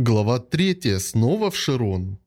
Глава 3. Снова в Широн.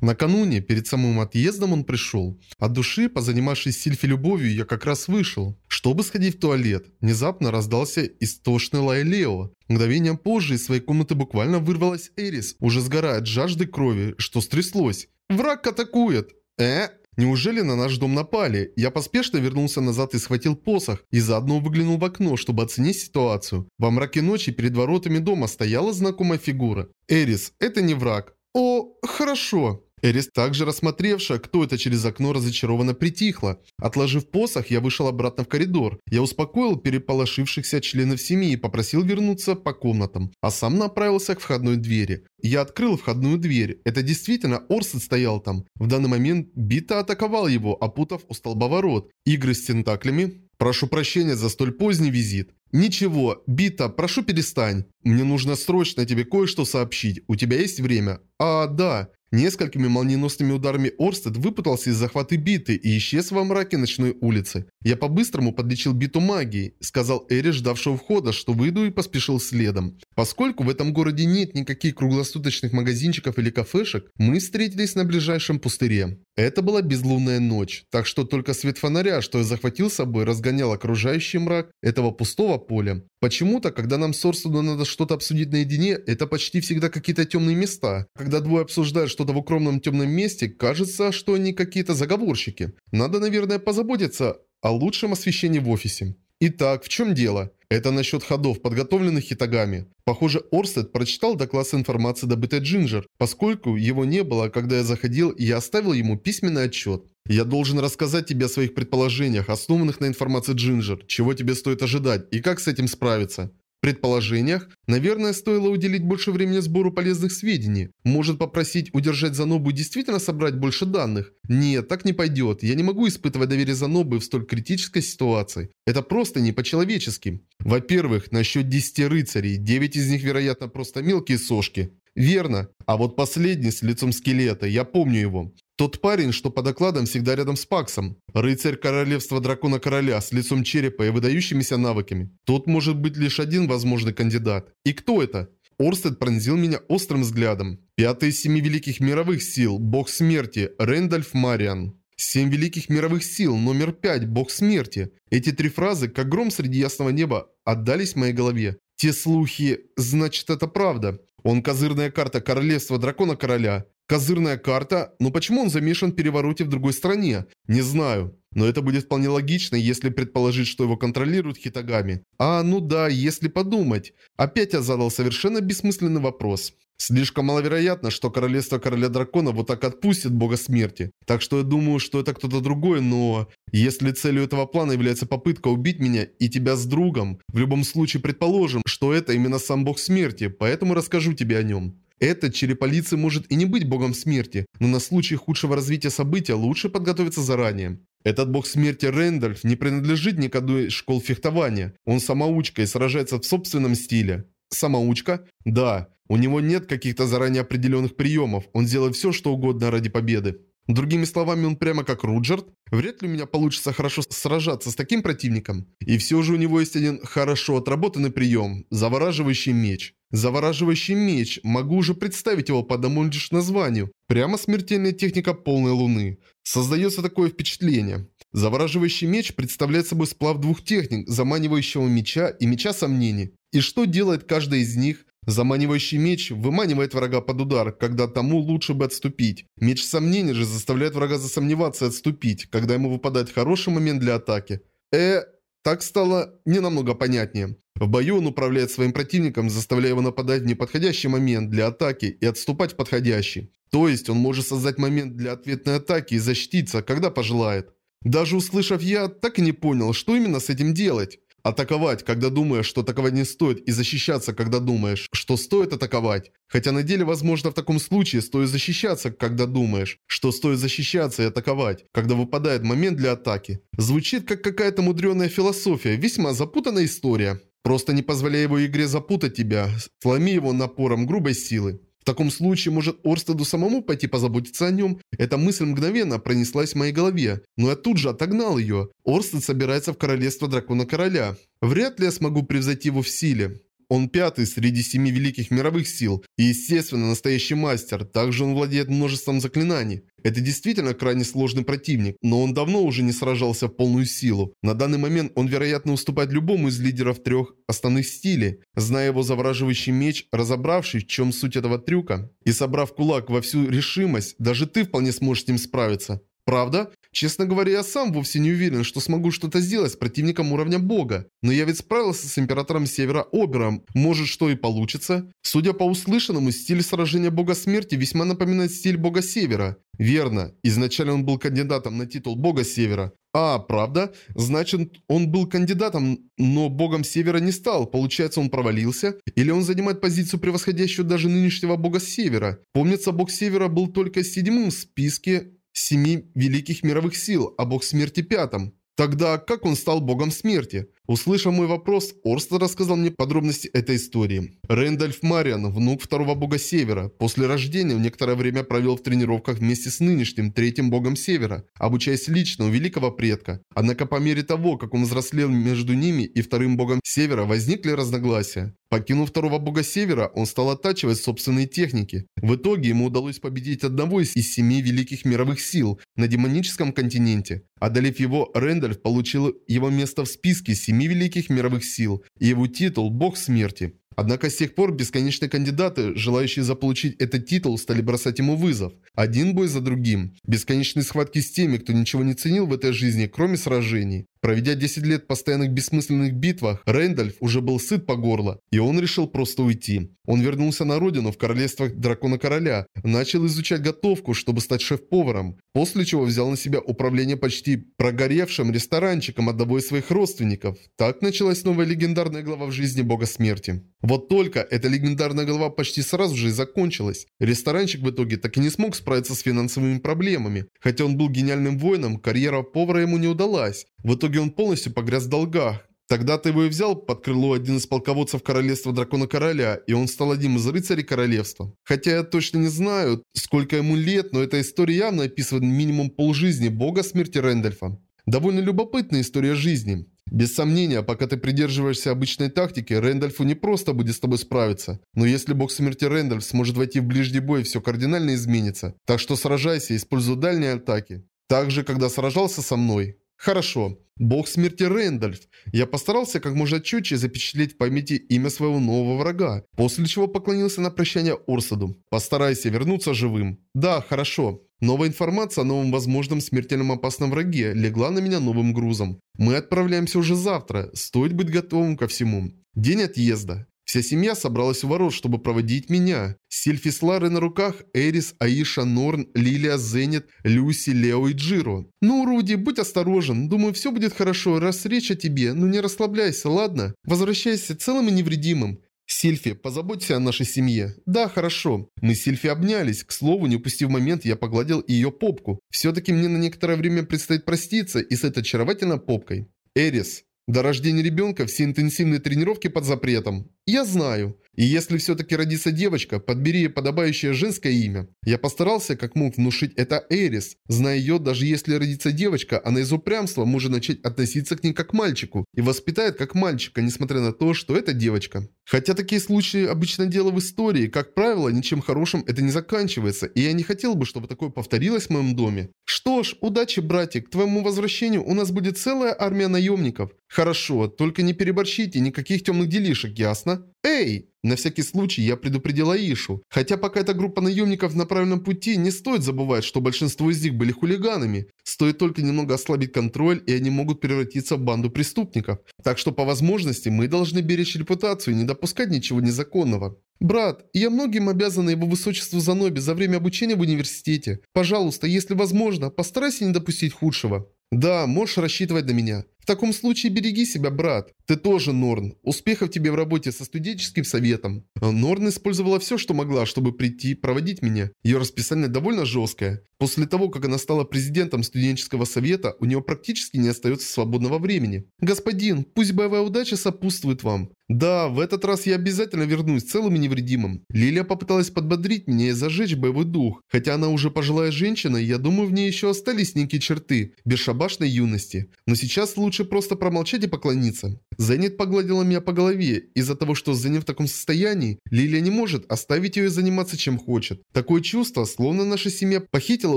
Накануне, перед самым отъездом он пришел. От души, позанимавшись Сильфи любовью, я как раз вышел. Чтобы сходить в туалет, внезапно раздался истошный лай Лео. Мгновением позже из своей комнаты буквально вырвалась Эрис, уже сгорая от жажды крови. Что стряслось? «Враг атакует!» «Э?» Неужели на наш дом напали? Я поспешно вернулся назад и схватил посох, и заодно выглянул в окно, чтобы оценить ситуацию. Во мраке ночи перед воротами дома стояла знакомая фигура. Эрис, это не враг. О, хорошо. Эрис, также рассмотревшая, кто это через окно, разочарованно притихла. Отложив посох, я вышел обратно в коридор. Я успокоил переполошившихся членов семьи и попросил вернуться по комнатам, а сам направился к входной двери. Я открыл входную дверь. Это действительно Орсет стоял там. В данный момент Бита атаковал его, опутав у столба ворот. Игры с тентаклями? Прошу прощения за столь поздний визит. «Ничего, Бита, прошу перестань. Мне нужно срочно тебе кое-что сообщить. У тебя есть время?» «А, да. Несколькими молниеносными ударами Орстед выпутался из захвата биты и исчез во мраке ночной улицы. Я по-быстрому подлечил биту магией, сказал Эри, ждавшего входа, что выйду и поспешил следом. Поскольку в этом городе нет никаких круглосуточных магазинчиков или кафешек, мы встретились на ближайшем пустыре. Это была безлунная ночь, так что только свет фонаря, что я захватил с собой, разгонял окружающий мрак этого пустого поля. Почему-то, когда нам с Орстеду надо что-то обсудить наедине, это почти всегда какие-то темные места. Когда двое обсуждают что-то в укромном темном месте, кажется, что они какие-то заговорщики. Надо, наверное, позаботиться о лучшем освещении в офисе. Итак, в чем дело? Это насчет ходов, подготовленных хитагами. Похоже, Орстед прочитал доклад с информацией, добытой Джинджер. Поскольку его не было, когда я заходил, я оставил ему письменный отчет. Я должен рассказать тебе о своих предположениях, основанных на информации Джинджер, чего тебе стоит ожидать и как с этим справиться предположениях, наверное, стоило уделить больше времени сбору полезных сведений. Может попросить удержать Занобу действительно собрать больше данных? Нет, так не пойдет. Я не могу испытывать доверие Занобы в столь критической ситуации. Это просто не по-человечески. Во-первых, насчет 10 рыцарей. 9 из них, вероятно, просто мелкие сошки. Верно. А вот последний с лицом скелета, я помню его. Тот парень, что по докладам всегда рядом с Паксом. Рыцарь королевства дракона короля с лицом черепа и выдающимися навыками. Тут может быть лишь один возможный кандидат. И кто это? Орстед пронзил меня острым взглядом. Пятый из семи великих мировых сил, бог смерти, Рэндальф Мариан. Семь великих мировых сил, номер пять, бог смерти. Эти три фразы, как гром среди ясного неба, отдались в моей голове. Те слухи, значит это правда. Он козырная карта королевства дракона короля. Козырная карта? Но почему он замешан в перевороте в другой стране? Не знаю. Но это будет вполне логично, если предположить, что его контролируют Хитагами. А, ну да, если подумать. Опять я задал совершенно бессмысленный вопрос. Слишком маловероятно, что королевство короля дракона вот так отпустит бога смерти. Так что я думаю, что это кто-то другой, но... Если целью этого плана является попытка убить меня и тебя с другом, в любом случае предположим, что это именно сам бог смерти, поэтому расскажу тебе о нем. Этот череполицы может и не быть богом смерти, но на случай худшего развития события лучше подготовиться заранее. Этот бог смерти Рэндальф не принадлежит ни одной из школ фехтования. Он самоучка и сражается в собственном стиле. Самоучка? Да. У него нет каких-то заранее определенных приемов. Он делает все, что угодно ради победы. Другими словами, он прямо как Руджерт. Вряд ли у меня получится хорошо сражаться с таким противником. И все же у него есть один хорошо отработанный прием – завораживающий меч. Завораживающий меч, могу уже представить его по одному лишь названию. Прямо смертельная техника полной луны. Создается такое впечатление. Завораживающий меч представляет собой сплав двух техник, заманивающего меча и меча сомнений. И что делает каждая из них? Заманивающий меч выманивает врага под удар, когда тому лучше бы отступить. Меч сомнений же заставляет врага засомневаться и отступить, когда ему выпадает хороший момент для атаки. Э, так стало не намного понятнее. В бою он управляет своим противником, заставляя его нападать в неподходящий момент для атаки и отступать в подходящий. То есть он может создать момент для ответной атаки и защититься, когда пожелает. Даже услышав я, так и не понял, что именно с этим делать. Атаковать, когда думаешь, что атаковать не стоит, и защищаться, когда думаешь, что стоит атаковать. Хотя на деле, возможно, в таком случае стоит защищаться, когда думаешь, что стоит защищаться и атаковать, когда выпадает момент для атаки. Звучит как какая-то мудреная философия, весьма запутанная история. Просто не позволяй его игре запутать тебя, сломи его напором грубой силы. Таком случае, может Орстеду самому пойти позаботиться о нем? Эта мысль мгновенно пронеслась в моей голове, но я тут же отогнал ее. Орстед собирается в королевство дракона короля. Вряд ли я смогу превзойти его в силе. Он пятый среди семи великих мировых сил и, естественно, настоящий мастер. Также он владеет множеством заклинаний. Это действительно крайне сложный противник, но он давно уже не сражался в полную силу. На данный момент он, вероятно, уступает любому из лидеров трех основных стилей. Зная его завораживающий меч, разобравшись, в чем суть этого трюка, и собрав кулак во всю решимость, даже ты вполне сможешь с ним справиться. Правда? Честно говоря, я сам вовсе не уверен, что смогу что-то сделать с противником уровня бога. Но я ведь справился с императором Севера Обером. Может, что и получится? Судя по услышанному, стиль сражения бога смерти весьма напоминает стиль бога Севера. Верно. Изначально он был кандидатом на титул бога Севера. А, правда? Значит, он был кандидатом, но богом Севера не стал. Получается, он провалился? Или он занимает позицию, превосходящую даже нынешнего бога Севера? Помнится, бог Севера был только седьмым в списке семи великих мировых сил, а бог смерти пятом. Тогда как он стал богом смерти? Услышав мой вопрос, Орстед рассказал мне подробности этой истории. Рэндальф Мариан, внук второго бога Севера, после рождения в некоторое время провел в тренировках вместе с нынешним третьим богом Севера, обучаясь лично у великого предка. Однако по мере того, как он взрослел между ними и вторым богом Севера, возникли разногласия. Покинув второго бога Севера, он стал оттачивать собственные техники. В итоге ему удалось победить одного из семи великих мировых сил на демоническом континенте. Одолев его, Рэндальф получил его место в списке семи великих мировых сил и его титул «Бог смерти». Однако с тех пор бесконечные кандидаты, желающие заполучить этот титул, стали бросать ему вызов. Один бой за другим. Бесконечные схватки с теми, кто ничего не ценил в этой жизни, кроме сражений. Проведя 10 лет постоянных бессмысленных битвах, Рэндальф уже был сыт по горло, и он решил просто уйти. Он вернулся на родину в королевство Дракона Короля, начал изучать готовку, чтобы стать шеф-поваром, после чего взял на себя управление почти прогоревшим ресторанчиком одного из своих родственников. Так началась новая легендарная глава в жизни Бога Смерти. Вот только эта легендарная глава почти сразу же и закончилась. Ресторанчик в итоге так и не смог справиться с финансовыми проблемами. Хотя он был гениальным воином, карьера повара ему не удалась. В итоге он полностью погряз в долгах. Тогда-то его и взял под крыло один из полководцев королевства Дракона Короля, и он стал одним из рыцарей королевства. Хотя я точно не знаю, сколько ему лет, но эта история явно описывает минимум полжизни бога смерти Рэндальфа. Довольно любопытная история жизни. Без сомнения, пока ты придерживаешься обычной тактики, Рэндальфу не просто будет с тобой справиться. Но если бог смерти Рэндальф сможет войти в ближний бой, все кардинально изменится. Так что сражайся, используй дальние атаки. Так же, когда сражался со мной. Хорошо. Бог смерти Рэндальф. Я постарался как можно четче запечатлеть в памяти имя своего нового врага, после чего поклонился на прощание Орсаду. Постарайся вернуться живым. Да, хорошо. Новая информация о новом возможном смертельном опасном враге легла на меня новым грузом. Мы отправляемся уже завтра, стоит быть готовым ко всему. День отъезда. Вся семья собралась у ворот, чтобы проводить меня. Сильфи с Ларой на руках, Эрис, Аиша, Норн, Лилия, Зенит, Люси, Лео и Джиро. «Ну, Руди, будь осторожен. Думаю, все будет хорошо, раз речь о тебе. Но не расслабляйся, ладно? Возвращайся целым и невредимым. «Сильфи, позаботься о нашей семье». «Да, хорошо». Мы с Сильфи обнялись. К слову, не упустив момент, я погладил ее попку. Все-таки мне на некоторое время предстоит проститься и с этой очаровательной попкой. Эрис. До рождения ребенка все интенсивные тренировки под запретом. Я знаю. И если все-таки родится девочка, подбери ей подобающее женское имя. Я постарался как мог внушить это Эрис. Зная ее, даже если родится девочка, она из упрямства может начать относиться к ней как к мальчику. И воспитает как мальчика, несмотря на то, что это девочка. Хотя такие случаи обычно дело в истории, как правило, ничем хорошим это не заканчивается. И я не хотел бы, чтобы такое повторилось в моем доме. Что ж, удачи, братик. К твоему возвращению у нас будет целая армия наемников. Хорошо, только не переборщите, никаких темных делишек, ясно? Эй! На всякий случай я предупредила Ишу. Хотя пока эта группа наемников на правильном пути, не стоит забывать, что большинство из них были хулиганами. Стоит только немного ослабить контроль, и они могут превратиться в банду преступников. Так что по возможности мы должны беречь репутацию и не допускать ничего незаконного. «Брат, я многим обязана его высочеству Заноби за время обучения в университете. Пожалуйста, если возможно, постарайся не допустить худшего». «Да, можешь рассчитывать на меня. В таком случае береги себя, брат. Ты тоже, Норн. Успехов тебе в работе со студенческим советом». Норн использовала все, что могла, чтобы прийти проводить меня. Ее расписание довольно жесткое. После того, как она стала президентом студенческого совета, у нее практически не остается свободного времени. «Господин, пусть боевая удача сопутствует вам. Да, в этот раз я обязательно вернусь целым и невредимым. Лилия попыталась подбодрить меня и зажечь боевой дух. Хотя она уже пожилая женщина, я думаю, в ней еще остались некие черты бесшабашной юности. Но сейчас лучше лучше просто промолчать и поклониться. Зенит погладила меня по голове. Из-за того, что Зенит в таком состоянии, Лилия не может оставить ее заниматься чем хочет. Такое чувство, словно наша семья похитила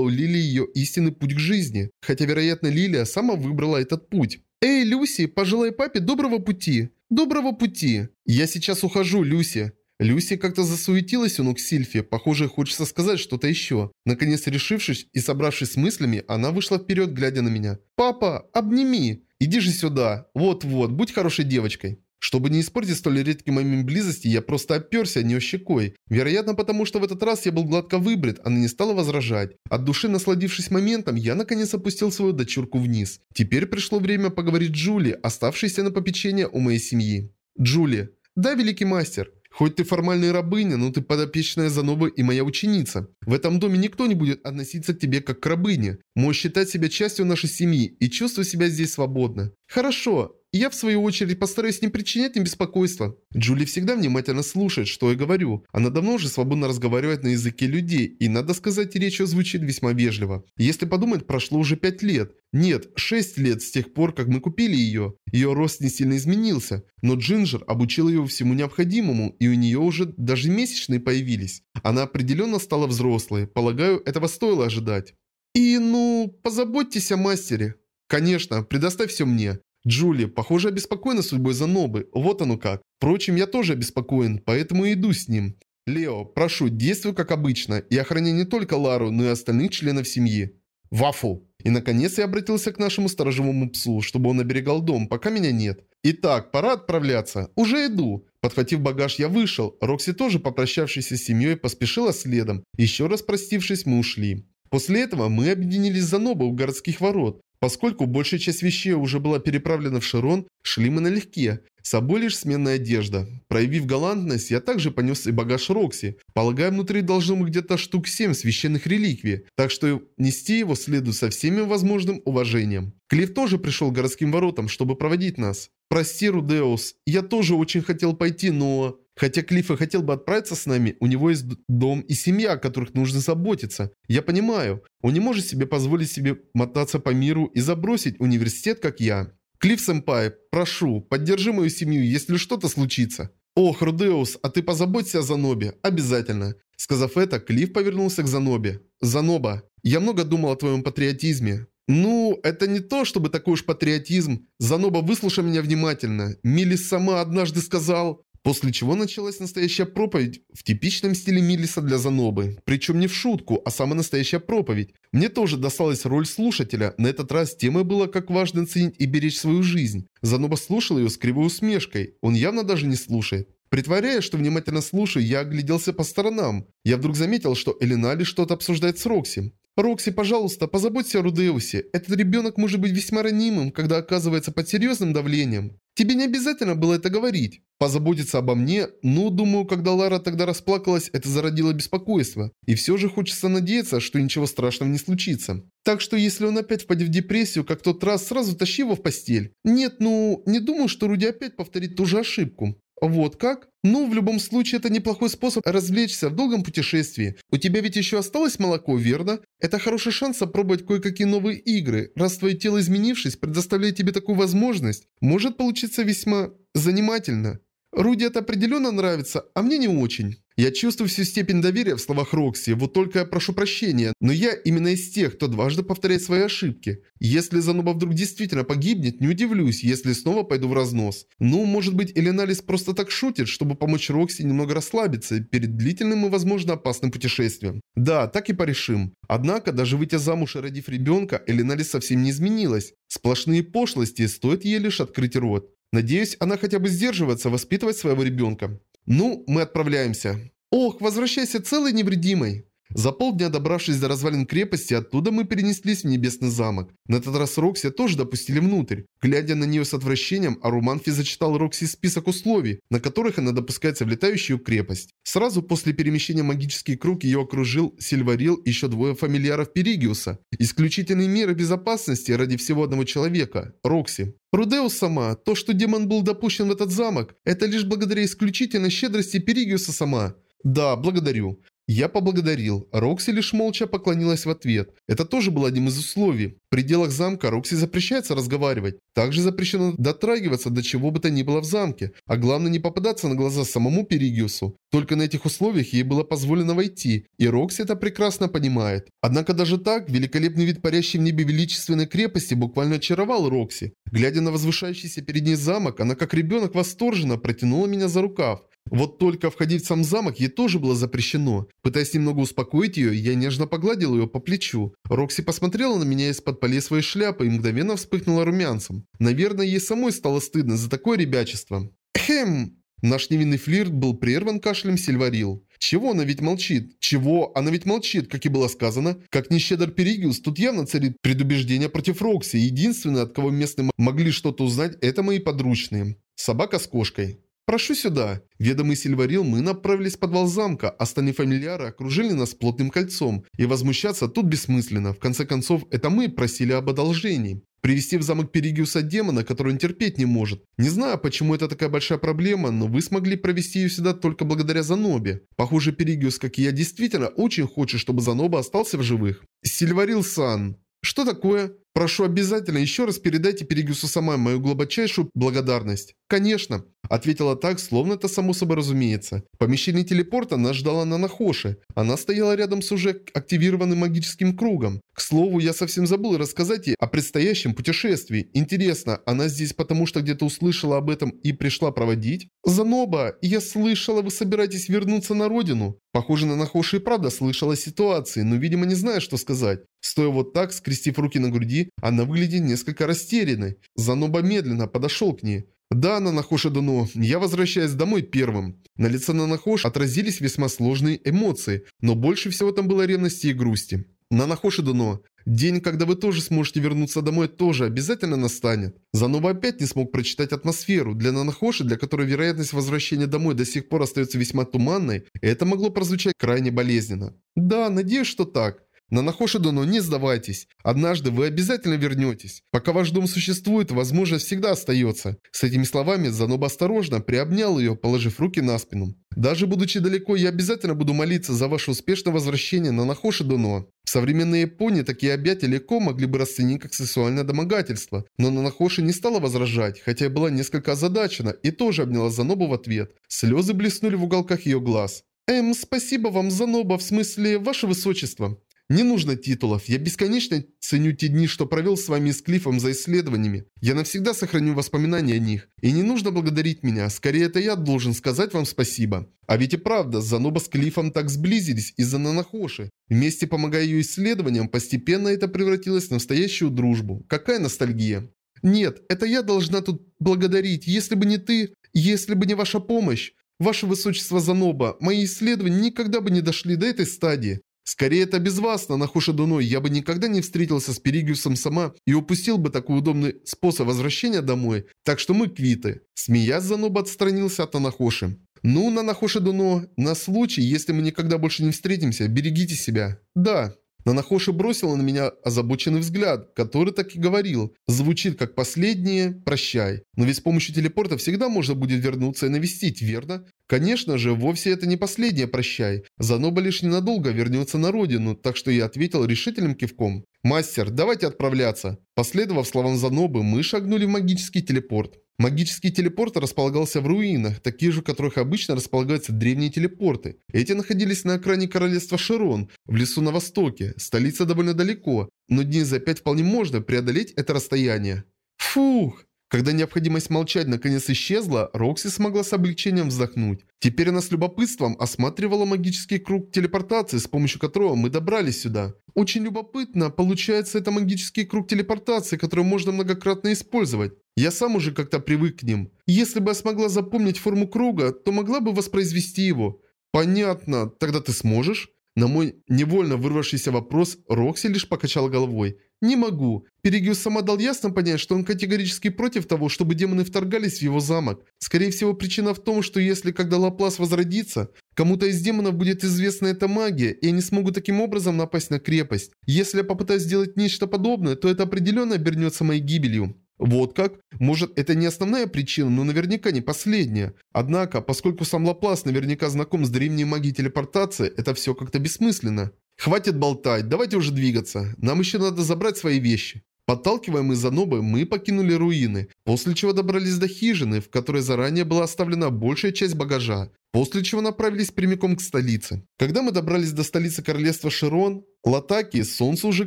у Лилии ее истинный путь к жизни. Хотя, вероятно, Лилия сама выбрала этот путь. «Эй, Люси, пожелай папе доброго пути!» «Доброго пути!» «Я сейчас ухожу, Люси!» Люси как-то засуетилась у ног Сильфи, похоже, хочется сказать что-то еще. Наконец решившись и собравшись с мыслями, она вышла вперед, глядя на меня. «Папа, обними! Иди же сюда! Вот-вот, будь хорошей девочкой!» Чтобы не испортить столь редкий момент близости, я просто оперся о нее щекой. Вероятно, потому что в этот раз я был гладко выбрит, она не стала возражать. От души насладившись моментом, я наконец опустил свою дочурку вниз. Теперь пришло время поговорить с Джули, оставшейся на попечение у моей семьи. Джули. Да, великий мастер. Хоть ты формальная рабыня, но ты подопечная Заноба и моя ученица. В этом доме никто не будет относиться к тебе как к рабыне. Можешь считать себя частью нашей семьи и чувствовать себя здесь свободно. Хорошо, я, в свою очередь, постараюсь не причинять им беспокойства. Джули всегда внимательно слушает, что я говорю. Она давно уже свободно разговаривает на языке людей, и, надо сказать, речь ее звучит весьма вежливо. Если подумать, прошло уже 5 лет. Нет, 6 лет с тех пор, как мы купили ее. Ее рост не сильно изменился, но Джинджер обучил ее всему необходимому, и у нее уже даже месячные появились. Она определенно стала взрослой. Полагаю, этого стоило ожидать. И, ну, позаботьтесь о мастере. Конечно, предоставь все мне. Джули, похоже, обеспокоена судьбой Занобы. Вот оно как. Впрочем, я тоже обеспокоен, поэтому иду с ним. Лео, прошу, действуй как обычно и охраняй не только Лару, но и остальных членов семьи. Вафу. И наконец я обратился к нашему сторожевому псу, чтобы он оберегал дом, пока меня нет. Итак, пора отправляться. Уже иду. Подхватив багаж, я вышел. Рокси тоже, попрощавшись с семьей, поспешила следом. Еще раз простившись, мы ушли. После этого мы объединились за Ноба у городских ворот. Поскольку большая часть вещей уже была переправлена в Широн, шли мы налегке, с собой лишь сменная одежда. Проявив галантность, я также понес и багаж Рокси. Полагаю, внутри должно быть где-то штук 7 священных реликвий, так что нести его следует со всеми возможным уважением. Клифф тоже пришел к городским воротам, чтобы проводить нас. «Прости, Рудеус, я тоже очень хотел пойти, но...» Хотя Клифф и хотел бы отправиться с нами, у него есть дом и семья, о которых нужно заботиться. Я понимаю, он не может себе позволить себе мотаться по миру и забросить университет, как я. Клифф-сэмпай, прошу, поддержи мою семью, если что-то случится. Ох, Рудеус, а ты позаботься о Занобе, обязательно. Сказав это, Клифф повернулся к Занобе. Заноба, я много думал о твоем патриотизме. Ну, это не то, чтобы такой уж патриотизм. Заноба, выслушай меня внимательно. Милис сама однажды сказал... После чего началась настоящая проповедь в типичном стиле Миллиса для Занобы. Причем не в шутку, а самая настоящая проповедь. Мне тоже досталась роль слушателя. На этот раз темой было, как важно ценить и беречь свою жизнь. Заноба слушал ее с кривой усмешкой. Он явно даже не слушает. Притворяясь, что внимательно слушаю, я огляделся по сторонам. Я вдруг заметил, что Элинали что-то обсуждает с Рокси. «Рокси, пожалуйста, позаботься о Рудеусе. Этот ребенок может быть весьма ранимым, когда оказывается под серьезным давлением. Тебе не обязательно было это говорить. Позаботиться обо мне? Ну, думаю, когда Лара тогда расплакалась, это зародило беспокойство. И все же хочется надеяться, что ничего страшного не случится. Так что если он опять впадет в депрессию, как тот раз, сразу тащи его в постель. Нет, ну, не думаю, что Руди опять повторит ту же ошибку. Вот как? Ну, в любом случае, это неплохой способ развлечься в долгом путешествии. У тебя ведь еще осталось молоко, верно? Это хороший шанс опробовать кое-какие новые игры. Раз твое тело изменившись, предоставляет тебе такую возможность, может получиться весьма занимательно. Руди это определенно нравится, а мне не очень. Я чувствую всю степень доверия в словах Рокси, вот только я прошу прощения, но я именно из тех, кто дважды повторяет свои ошибки. Если Зануба вдруг действительно погибнет, не удивлюсь, если снова пойду в разнос. Ну, может быть, Эленалис просто так шутит, чтобы помочь Рокси немного расслабиться перед длительным и, возможно, опасным путешествием. Да, так и порешим. Однако, даже выйти замуж и родив ребенка, Эленалис совсем не изменилась. Сплошные пошлости, стоит ей лишь открыть рот. Надеюсь, она хотя бы сдерживается воспитывать своего ребенка. Ну, мы отправляемся. Ох, возвращайся целой невредимой. За полдня добравшись до развалин крепости, оттуда мы перенеслись в Небесный замок. На этот раз Рокси тоже допустили внутрь. Глядя на нее с отвращением, Аруманфи зачитал Рокси список условий, на которых она допускается в летающую крепость. Сразу после перемещения магический круг ее окружил Сильварил и еще двое фамильяров Перигиуса. Исключительные меры безопасности ради всего одного человека – Рокси. Рудеус сама, то, что демон был допущен в этот замок, это лишь благодаря исключительной щедрости Перугиуса-сама. Да, благодарю. Я поблагодарил. Рокси лишь молча поклонилась в ответ. Это тоже было одним из условий. В пределах замка Рокси запрещается разговаривать. Также запрещено дотрагиваться до чего бы то ни было в замке. А главное не попадаться на глаза самому Перугиусу. Только на этих условиях ей было позволено войти. И Рокси это прекрасно понимает. Однако даже так, великолепный вид парящей в небе величественной крепости буквально очаровал Рокси. Глядя на возвышающийся перед ней замок, она как ребенок восторженно потянула меня за рукав. Вот только входить в сам замок ей тоже было запрещено. Пытаясь немного успокоить ее, я нежно погладил ее по плечу. Рокси посмотрела на меня из-под полей своей шляпы и мгновенно вспыхнула румянцем. Наверное, ей самой стало стыдно за такое ребячество. Хм. Наш невинный флирт был прерван кашлем Сильварил. Чего она ведь молчит? Чего она ведь молчит, как и было сказано? Как нещедр Перигиус, тут явно царит предубеждение против Рокси. Единственное, от кого местные могли что-то узнать, это мои подручные. Собака с кошкой. «Прошу сюда». Ведомый Сильварил, мы направились в подвал замка, а стани фамильяра окружили нас плотным кольцом. И возмущаться тут бессмысленно. В конце концов, это мы просили об одолжении. Привести в замок Перигиуса демона, который он терпеть не может. Не знаю, почему это такая большая проблема, но вы смогли провести ее сюда только благодаря Занобе. Похоже, Перигиус, как и я, действительно очень хочет, чтобы Заноба остался в живых. Сильварил-сан. Что такое? Прошу обязательно еще раз передайте Перигиусу сама мою глубочайшую благодарность. Конечно, ответила так, словно это само собой разумеется. В помещении телепорта нас ждала Нанахоши. Она стояла рядом с уже активированным магическим кругом. К слову, я совсем забыл рассказать ей о предстоящем путешествии. Интересно, она здесь потому что где-то услышала об этом и пришла проводить? Заноба, я слышала, вы собираетесь вернуться на родину. Похоже, на Нахоши и правда слышала о ситуации, но, видимо, не знает, что сказать. Стоя вот так, скрестив руки на груди, она выглядит несколько растерянной. Заноба медленно подошел к ней. «Да, Нанахоши Дано, я возвращаюсь домой первым». На лице Нанахоши отразились весьма сложные эмоции, но больше всего там было ревности и грусти. «Нанахоши Дано, день, когда вы тоже сможете вернуться домой, тоже обязательно настанет». Заноба опять не смог прочитать атмосферу. Для Нанахоши, для которой вероятность возвращения домой до сих пор остается весьма туманной, это могло прозвучать крайне болезненно. «Да, надеюсь, что так». На Нахошидону не сдавайтесь. Однажды вы обязательно вернетесь. Пока ваш дом существует, возможность всегда остается. С этими словами Заноба осторожно приобнял ее, положив руки на спину. Даже будучи далеко, я обязательно буду молиться за ваше успешное возвращение на Нахошидоно. В современной Японии такие объятия легко могли бы расценить как сексуальное домогательство. Но Нанахоши не стала возражать, хотя и была несколько озадачена, и тоже обняла Занобу в ответ. Слезы блеснули в уголках ее глаз. «Эм, спасибо вам, Заноба, в смысле, ваше высочество». Не нужно титулов. Я бесконечно ценю те дни, что провел с вами и с Клиффом за исследованиями. Я навсегда сохраню воспоминания о них. И не нужно благодарить меня. Скорее, это я должен сказать вам спасибо. А ведь и правда, Заноба с Клиффом так сблизились из-за Нанахоши. Вместе помогая ее исследованиям, постепенно это превратилось в настоящую дружбу. Какая ностальгия. Нет, это я должна тут благодарить. Если бы не ты, если бы не ваша помощь. Ваше Высочество Заноба, мои исследования никогда бы не дошли до этой стадии. Скорее это без вас, Нанахуша Дуной, я бы никогда не встретился с Перигиусом сама и упустил бы такой удобный способ возвращения домой, так что мы квиты. Смеясь, Заноба отстранился от Нанахоши. Ну, Нанахоши Дуно, на случай, если мы никогда больше не встретимся, берегите себя. Да. Нанахоши бросила на меня озабоченный взгляд, который так и говорил. Звучит как последнее «прощай». Но ведь с помощью телепорта всегда можно будет вернуться и навестить, верно? Конечно же, вовсе это не последнее «прощай». Заноба лишь ненадолго вернется на родину, так что я ответил решительным кивком. «Мастер, давайте отправляться». Последовав словам Занобы, мы шагнули в магический телепорт. Магический телепорт располагался в руинах, такие же, в которых обычно располагаются древние телепорты. Эти находились на окраине королевства Широн, в лесу на востоке. Столица довольно далеко, но дней за пять вполне можно преодолеть это расстояние. Фух! Когда необходимость молчать наконец исчезла, Рокси смогла с облегчением вздохнуть. Теперь она с любопытством осматривала магический круг телепортации, с помощью которого мы добрались сюда. Очень любопытно, получается это магический круг телепортации, который можно многократно использовать. Я сам уже как-то привык к ним. Если бы я смогла запомнить форму круга, то могла бы воспроизвести его. Понятно, тогда ты сможешь? На мой невольно вырвавшийся вопрос Рокси лишь покачал головой. «Не могу. Перегиус сама дал ясно понять, что он категорически против того, чтобы демоны вторгались в его замок. Скорее всего, причина в том, что если когда Лаплас возродится, кому-то из демонов будет известна эта магия, и они смогут таким образом напасть на крепость. Если я попытаюсь сделать нечто подобное, то это определенно обернется моей гибелью». Вот как? Может, это не основная причина, но наверняка не последняя. Однако, поскольку сам Лаплас наверняка знаком с древней магией телепортации, это все как-то бессмысленно. Хватит болтать, давайте уже двигаться. Нам еще надо забрать свои вещи. Подталкиваемые Занобы, мы покинули руины, после чего добрались до хижины, в которой заранее была оставлена большая часть багажа, после чего направились прямиком к столице. Когда мы добрались до столицы королевства Широн, Латаки, солнце уже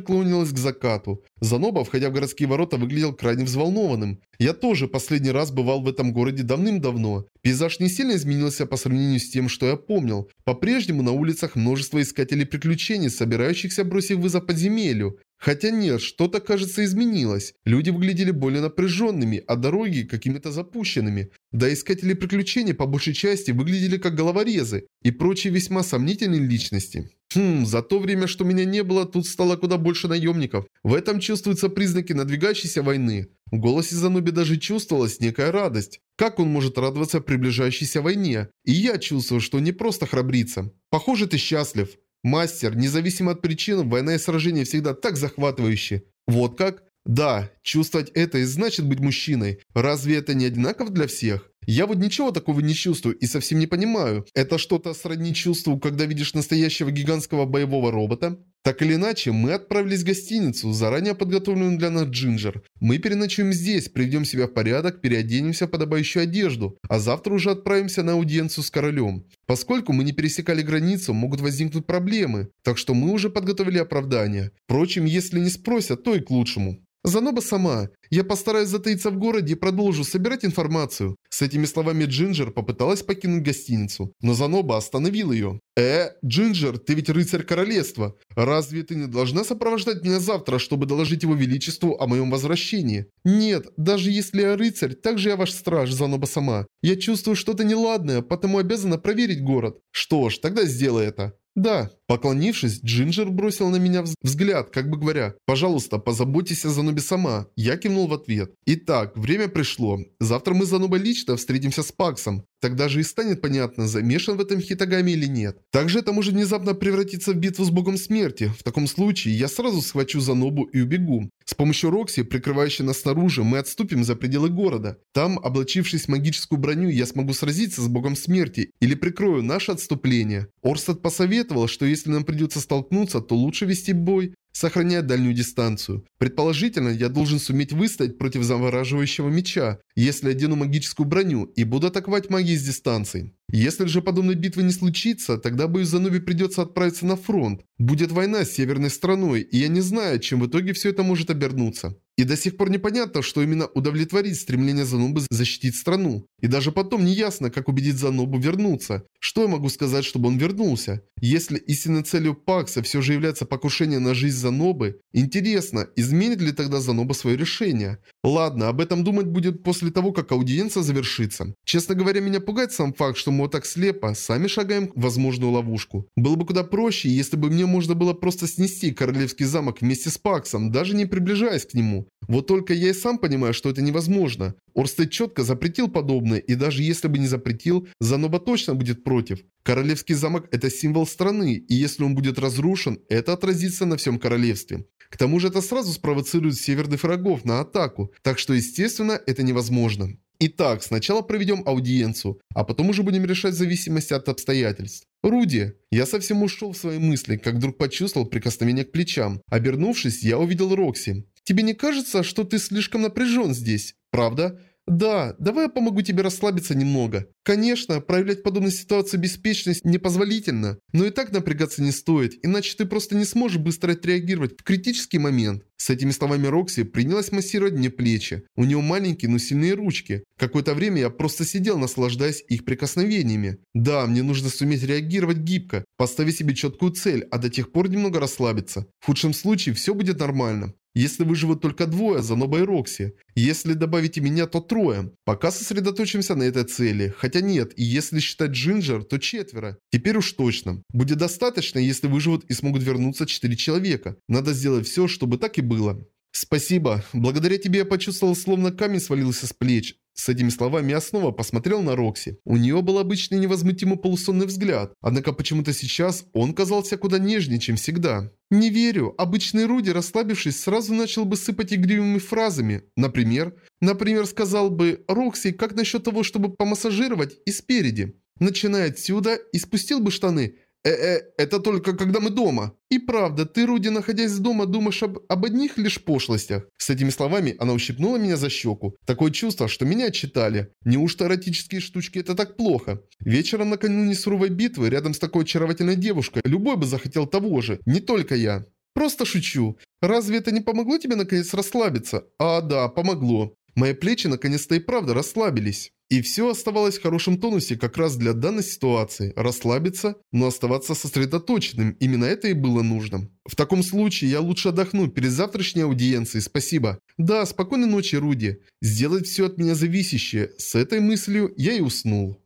клонилось к закату. Заноба, входя в городские ворота, выглядел крайне взволнованным. Я тоже последний раз бывал в этом городе давным-давно. Пейзаж не сильно изменился по сравнению с тем, что я помнил. По-прежнему на улицах множество искателей приключений, собирающихся бросить вызов подземелью. Хотя нет, что-то, кажется, изменилось. Люди выглядели более напряженными, а дороги какими-то запущенными. Да искатели приключений по большей части выглядели как головорезы и прочие весьма сомнительные личности. Хм, за то время, что меня не было, тут стало куда больше наемников. В этом чувствуются признаки надвигающейся войны. В голосе Зануби даже чувствовалась некая радость. Как он может радоваться приближающейся войне? И я чувствую, что не просто храбрится. Похоже, ты счастлив. Мастер, независимо от причин, война и сражения всегда так захватывающие. Вот как? Да, чувствовать это и значит быть мужчиной. Разве это не одинаково для всех? Я вот ничего такого не чувствую и совсем не понимаю. Это что-то сродни чувству, когда видишь настоящего гигантского боевого робота? Так или иначе, мы отправились в гостиницу, заранее подготовленную для нас Джинджер. Мы переночуем здесь, приведем себя в порядок, переоденемся в подобающую одежду, а завтра уже отправимся на аудиенцию с королем. Поскольку мы не пересекали границу, могут возникнуть проблемы, так что мы уже подготовили оправдание. Впрочем, если не спросят, то и к лучшему. Заноба сама. Я постараюсь затаиться в городе и продолжу собирать информацию. С этими словами Джинджер попыталась покинуть гостиницу, но Заноба остановил ее. Э, Джинджер, ты ведь рыцарь королевства. Разве ты не должна сопровождать меня завтра, чтобы доложить его величеству о моем возвращении? Нет, даже если я рыцарь, так же я ваш страж, Заноба сама. Я чувствую что-то неладное, потому обязана проверить город. Что ж, тогда сделай это. «Да». Поклонившись, Джинджер бросил на меня взгляд, как бы говоря, «Пожалуйста, позаботьтесь о Занубе сама». Я кивнул в ответ. «Итак, время пришло. Завтра мы с Занубой лично встретимся с Паксом. Тогда же и станет понятно, замешан в этом Хитагами или нет. Также это может внезапно превратиться в битву с Богом Смерти. В таком случае я сразу схвачу Занобу и убегу. С помощью Рокси, прикрывающей нас снаружи, мы отступим за пределы города. Там, облачившись в магическую броню, я смогу сразиться с Богом Смерти или прикрою наше отступление. Орстад посоветовал, что если нам придется столкнуться, то лучше вести бой сохраняя дальнюю дистанцию. Предположительно, я должен суметь выстоять против завораживающего меча, если одену магическую броню и буду атаковать магией с дистанции. Если же подобной битвы не случится, тогда боюсь Зануби придется отправиться на фронт. Будет война с северной страной, и я не знаю, чем в итоге все это может обернуться. И до сих пор непонятно, что именно удовлетворит стремление Занобы защитить страну. И даже потом не ясно, как убедить Занобу вернуться. Что я могу сказать, чтобы он вернулся? Если истинной целью Пакса все же является покушение на жизнь Занобы, интересно, изменит ли тогда Заноба свое решение? Ладно, об этом думать будет после того, как аудиенция завершится. Честно говоря, меня пугает сам факт, что мы вот так слепо сами шагаем в возможную ловушку. Было бы куда проще, если бы мне можно было просто снести королевский замок вместе с Паксом, даже не приближаясь к нему. Вот только я и сам понимаю, что это невозможно. Орстед четко запретил подобное, и даже если бы не запретил, Заноба точно будет против. Королевский замок – это символ страны, и если он будет разрушен, это отразится на всем королевстве. К тому же это сразу спровоцирует северных врагов на атаку, так что естественно это невозможно. Итак, сначала проведем аудиенцию, а потом уже будем решать зависимости от обстоятельств. Руди. Я совсем ушел в свои мысли, как вдруг почувствовал прикосновение к плечам. Обернувшись, я увидел Рокси. Тебе не кажется, что ты слишком напряжен здесь? Правда? Да, давай я помогу тебе расслабиться немного. Конечно, проявлять в подобной ситуации беспечность непозволительно, но и так напрягаться не стоит, иначе ты просто не сможешь быстро отреагировать в критический момент. С этими словами Рокси принялась массировать мне плечи. У нее маленькие, но сильные ручки. Какое-то время я просто сидел, наслаждаясь их прикосновениями. Да, мне нужно суметь реагировать гибко, поставить себе четкую цель, а до тех пор немного расслабиться. В худшем случае все будет нормально. Если выживут только двое, Заноба и Рокси. Если добавите меня, то трое. Пока сосредоточимся на этой цели. Хотя нет, и если считать Джинджер, то четверо. Теперь уж точно. Будет достаточно, если выживут и смогут вернуться четыре человека. Надо сделать все, чтобы так и было. «Спасибо. Благодаря тебе я почувствовал, словно камень свалился с плеч. С этими словами я снова посмотрел на Рокси. У нее был обычный невозмутимо полусонный взгляд, однако почему-то сейчас он казался куда нежнее, чем всегда. «Не верю. Обычный Руди, расслабившись, сразу начал бы сыпать игривыми фразами. Например, например, сказал бы «Рокси, как насчет того, чтобы помассажировать и спереди?» Начиная отсюда и спустил бы штаны – Э-э, это только когда мы дома. И правда, ты, Руди, находясь дома, думаешь об, об одних лишь пошлостях. С этими словами она ущипнула меня за щеку. Такое чувство, что меня читали. Неужто эротические штучки это так плохо? Вечером накануне суровой битвы, рядом с такой очаровательной девушкой, любой бы захотел того же, не только я. Просто шучу. Разве это не помогло тебе наконец расслабиться? А, да, помогло. Мои плечи наконец-то и правда расслабились. И все оставалось в хорошем тонусе как раз для данной ситуации. Расслабиться, но оставаться сосредоточенным. Именно это и было нужным. В таком случае я лучше отдохну перед завтрашней аудиенцией, спасибо. Да, спокойной ночи, Руди. Сделать все от меня зависящее. С этой мыслью я и уснул.